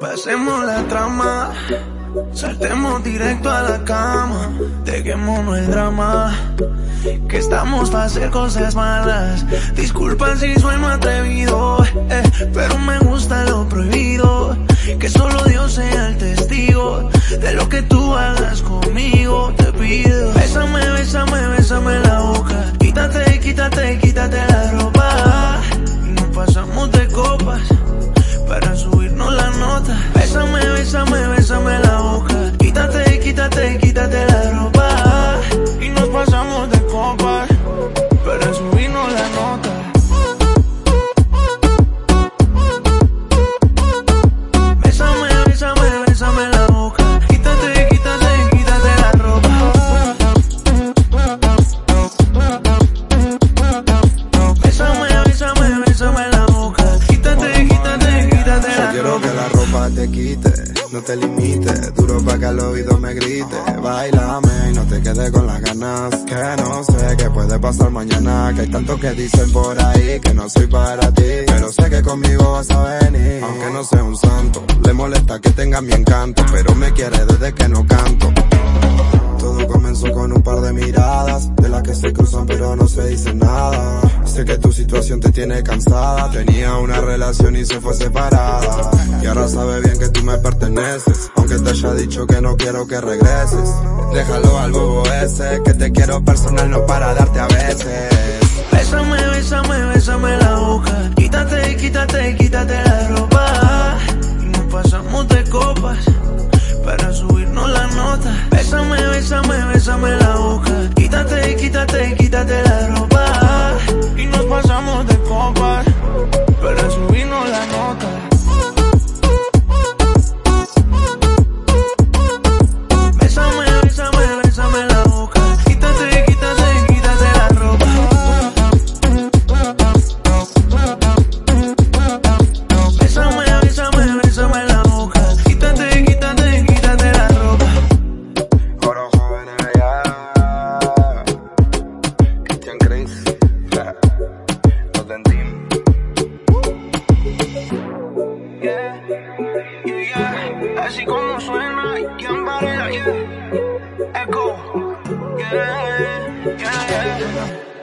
Pasemos la trama, saltemos directo a la cama, dejémonos el drama, que estamos para hacer cosas malas. Disculpa si soy atrevido, eh, pero me gusta lo prohibido, que solo Dios sea el testigo de lo que tú hagas conmigo. Te pido, bésame, la boca, quítate, quítate, quítate la ropa, nos pasamos de copas para subirnos la nota. Bésame, bésame, bésame la boca. Quítate, quítate, quítate la boca. Quítate, quítate, quítate Yo la quiero ropa. que la ropa te quite, no te limite, duro pa' que al oído me grite. Bailame y no te quedes con las ganas, que no sé qué puede pasar mañana, que hay tanto que dicen por ahí que no soy para ti, pero sé que conmigo vas a venir. Aunque no sea un santo, le molesta que tenga mi encanto, pero me quiere desde que no canto. Todo comenzó con un par de miradas, de las que se cruzan pero no se dicen nada. Sé que tu situación te tiene cansada, tenía una relación y se fue separada. Y ahora sabe bien que tú me perteneces, aunque te haya dicho que no quiero que regreses. Déjalo al bobo ese, que te quiero personal, no para darte a veces. Bésame, bésame, bésame la boca. Quítate, quítate, quítate la ropa. Y nos pasamos de copas para subirnos la nota. Bésame, bésame, bésame la boca. Quítate, quítate, quítate night, young body, yeah. Echo, yeah, yeah, yeah.